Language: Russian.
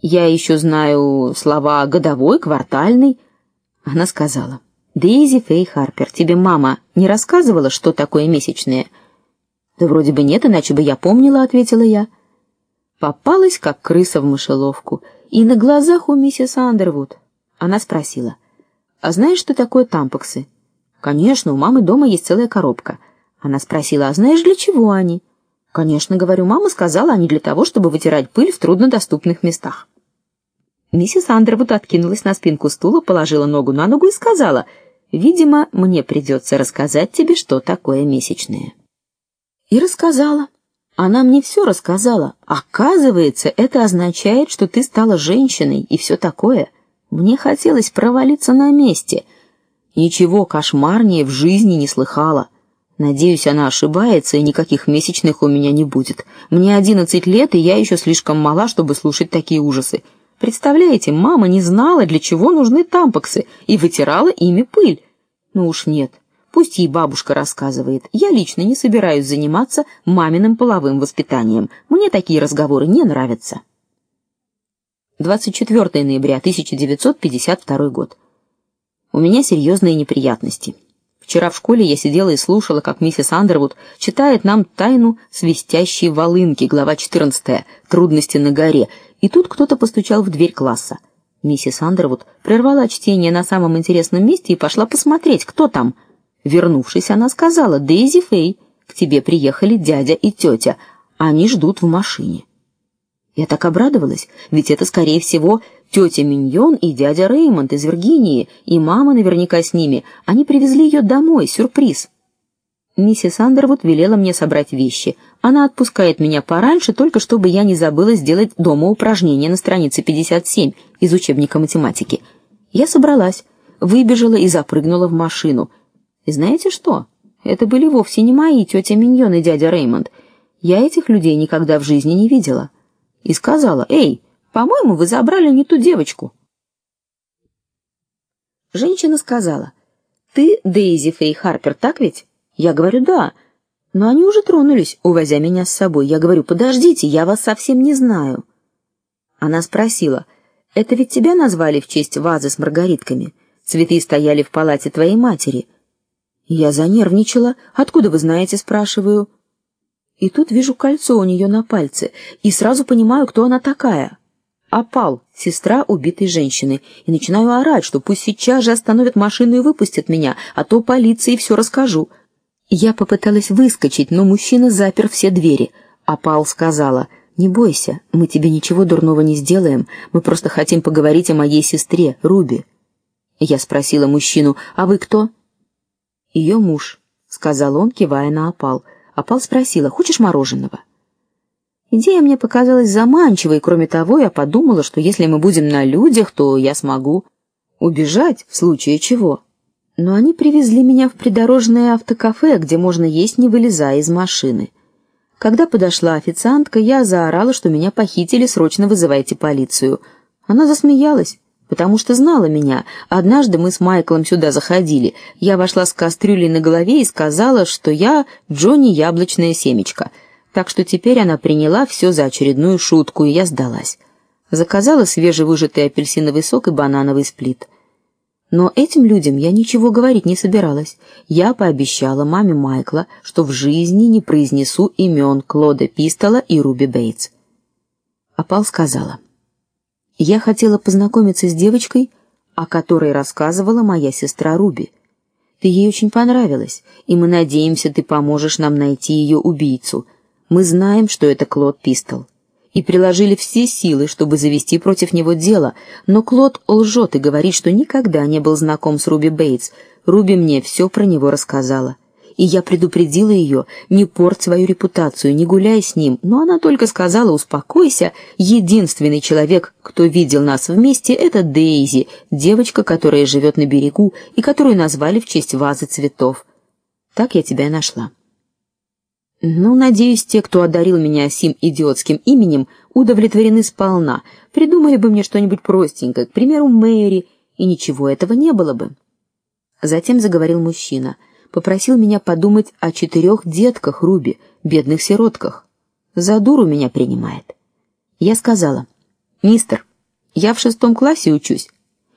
Я еще знаю слова годовой, квартальный. Она сказала: "Дейзи Фей Харпер, тебе мама не рассказывала, что такое месячные?" "Да вроде бы нет, иначе бы я помнила", ответила я. Попалась как крыса в мышеловку, и на глазах у миссис Андервуд. Она спросила: "А знаешь, что такое тампоксы?" "Конечно, у мамы дома есть целая коробка". Она спросила: "А знаешь, для чего они?" Конечно, говорю, мама сказала, они для того, чтобы вытирать пыль в труднодоступных местах. Миссис Андервуд откинулась на спинку стула, положила ногу на ногу и сказала: "Видимо, мне придется рассказать тебе, что такое месячные". И рассказала. Она мне все рассказала. Оказывается, это означает, что ты стала женщиной и все такое. Мне хотелось провалиться на месте. Ничего кошмарнее в жизни не слыхала. Надеюсь, она ошибается и никаких месячных у меня не будет. Мне одиннадцать лет, и я еще слишком мала, чтобы слушать такие ужасы. Представляете, мама не знала, для чего нужны тампоксы, и вытирала ими пыль. Ну уж нет. Пусть ей бабушка рассказывает. Я лично не собираюсь заниматься маминым половым воспитанием. Мне такие разговоры не нравятся. 24 ноября 1952 год. У меня серьезные неприятности. Вчера в школе я сидела и слушала, как миссис Андервуд читает нам тайну свистящей волынки, глава 14. Трудности на горе. И тут кто-то постучал в дверь класса. Миссис Андервуд прервала чтение на самом интересном месте и пошла посмотреть, кто там. Вернувшись, она сказала: "Дейзи Фей, к тебе приехали дядя и тетя. Они ждут в машине". Я так обрадовалась, ведь это скорее всего тетя Миньон и дядя Реймонд из Виргинии, и мама наверняка с ними. Они привезли ее домой, сюрприз. Миссис Андервуд велела мне собрать вещи. Она отпускает меня пораньше, только чтобы я не забыла сделать дома упражнение на странице 57 из учебника математики. Я собралась, выбежала и запрыгнула в машину. И знаете что? Это были вовсе не мои тетя Миньон и дядя Реймонд. Я этих людей никогда в жизни не видела. И сказала: "Эй, по-моему, вы забрали не ту девочку. Женщина сказала: "Ты Дейзи Фей Харпер, так ведь?" Я говорю: "Да". Но они уже тронулись, увозя меня с собой. Я говорю: "Подождите, я вас совсем не знаю". Она спросила: "Это ведь тебя назвали в честь вазы с маргаритками? Цветы стояли в палате твоей матери". Я занервничала. "Откуда вы знаете?" спрашиваю. И тут вижу кольцо у нее на пальце и сразу понимаю, кто она такая опал, сестра убитой женщины, и начинаю орать, что пусть сейчас же остановят машину и выпустят меня, а то полиции все расскажу. Я попыталась выскочить, но мужчина запер все двери. Опал сказала: "Не бойся, мы тебе ничего дурного не сделаем. Мы просто хотим поговорить о моей сестре, Руби". Я спросила мужчину: "А вы кто?" «Ее муж", сказал он, кивая на Опал. Опал спросила: "Хочешь мороженого?" Идея мне показалась заманчивой, кроме того, я подумала, что если мы будем на людях, то я смогу убежать в случае чего. Но они привезли меня в придорожное автокафе, где можно есть не вылезая из машины. Когда подошла официантка, я заорала, что меня похитили, срочно вызывайте полицию. Она засмеялась, потому что знала меня. Однажды мы с Майклом сюда заходили. Я вошла с кастрюлей на голове и сказала, что я Джонни Яблочное семечко так что теперь она приняла все за очередную шутку, и я сдалась. Заказала свежевыжатый апельсиновый сок и банановый сплит. Но этим людям я ничего говорить не собиралась. Я пообещала маме Майкла, что в жизни не произнесу имен Клода Пистола и Руби Бейтс. Апал сказала: "Я хотела познакомиться с девочкой, о которой рассказывала моя сестра Руби. Ты ей очень понравилась, и мы надеемся, ты поможешь нам найти ее убийцу. Мы знаем, что это Клод Пистол, и приложили все силы, чтобы завести против него дело, но Клод лжет и говорит, что никогда не был знаком с Руби Бейтс. Руби мне все про него рассказала. И я предупредила ее: не порть свою репутацию, не гуляй с ним, но она только сказала: "Успокойся, единственный человек, кто видел нас вместе это Дейзи, девочка, которая живет на берегу и которую назвали в честь вазы цветов". Так я тебя и нашла. Ну, надеюсь, те, кто одарил меня сим идиотским именем, удовлетворены сполна. Придумали бы мне что-нибудь простенькое, к примеру, Мэри, и ничего этого не было бы. Затем заговорил мужчина, попросил меня подумать о четырех детках Руби, бедных сиротках. За дуру меня принимает. Я сказала: "Мистер, Я в шестом классе учусь.